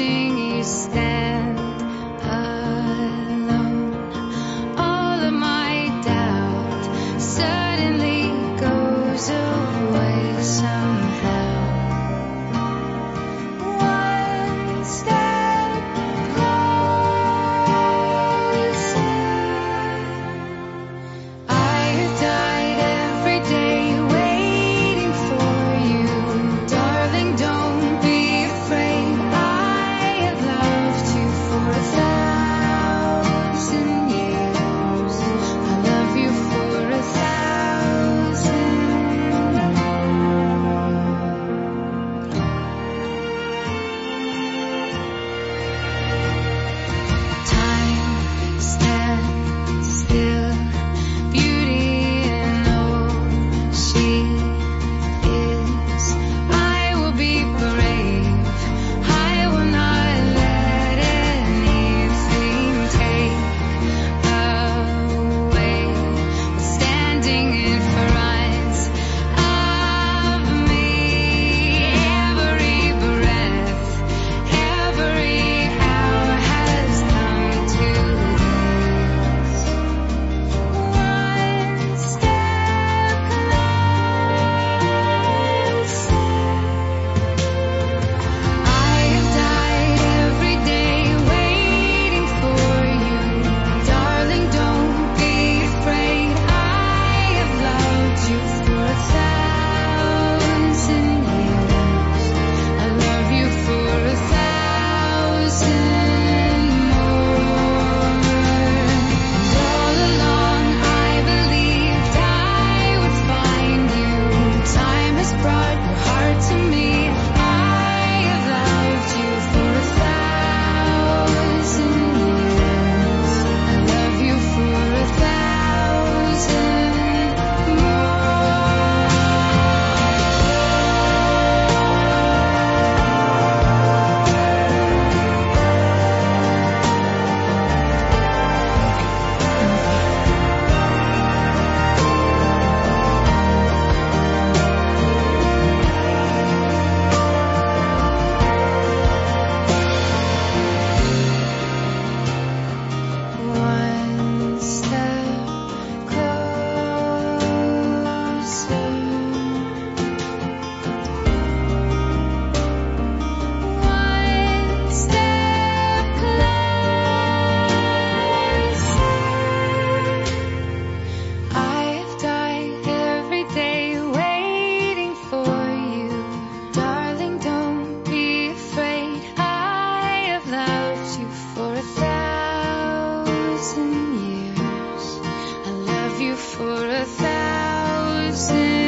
singing for a thousand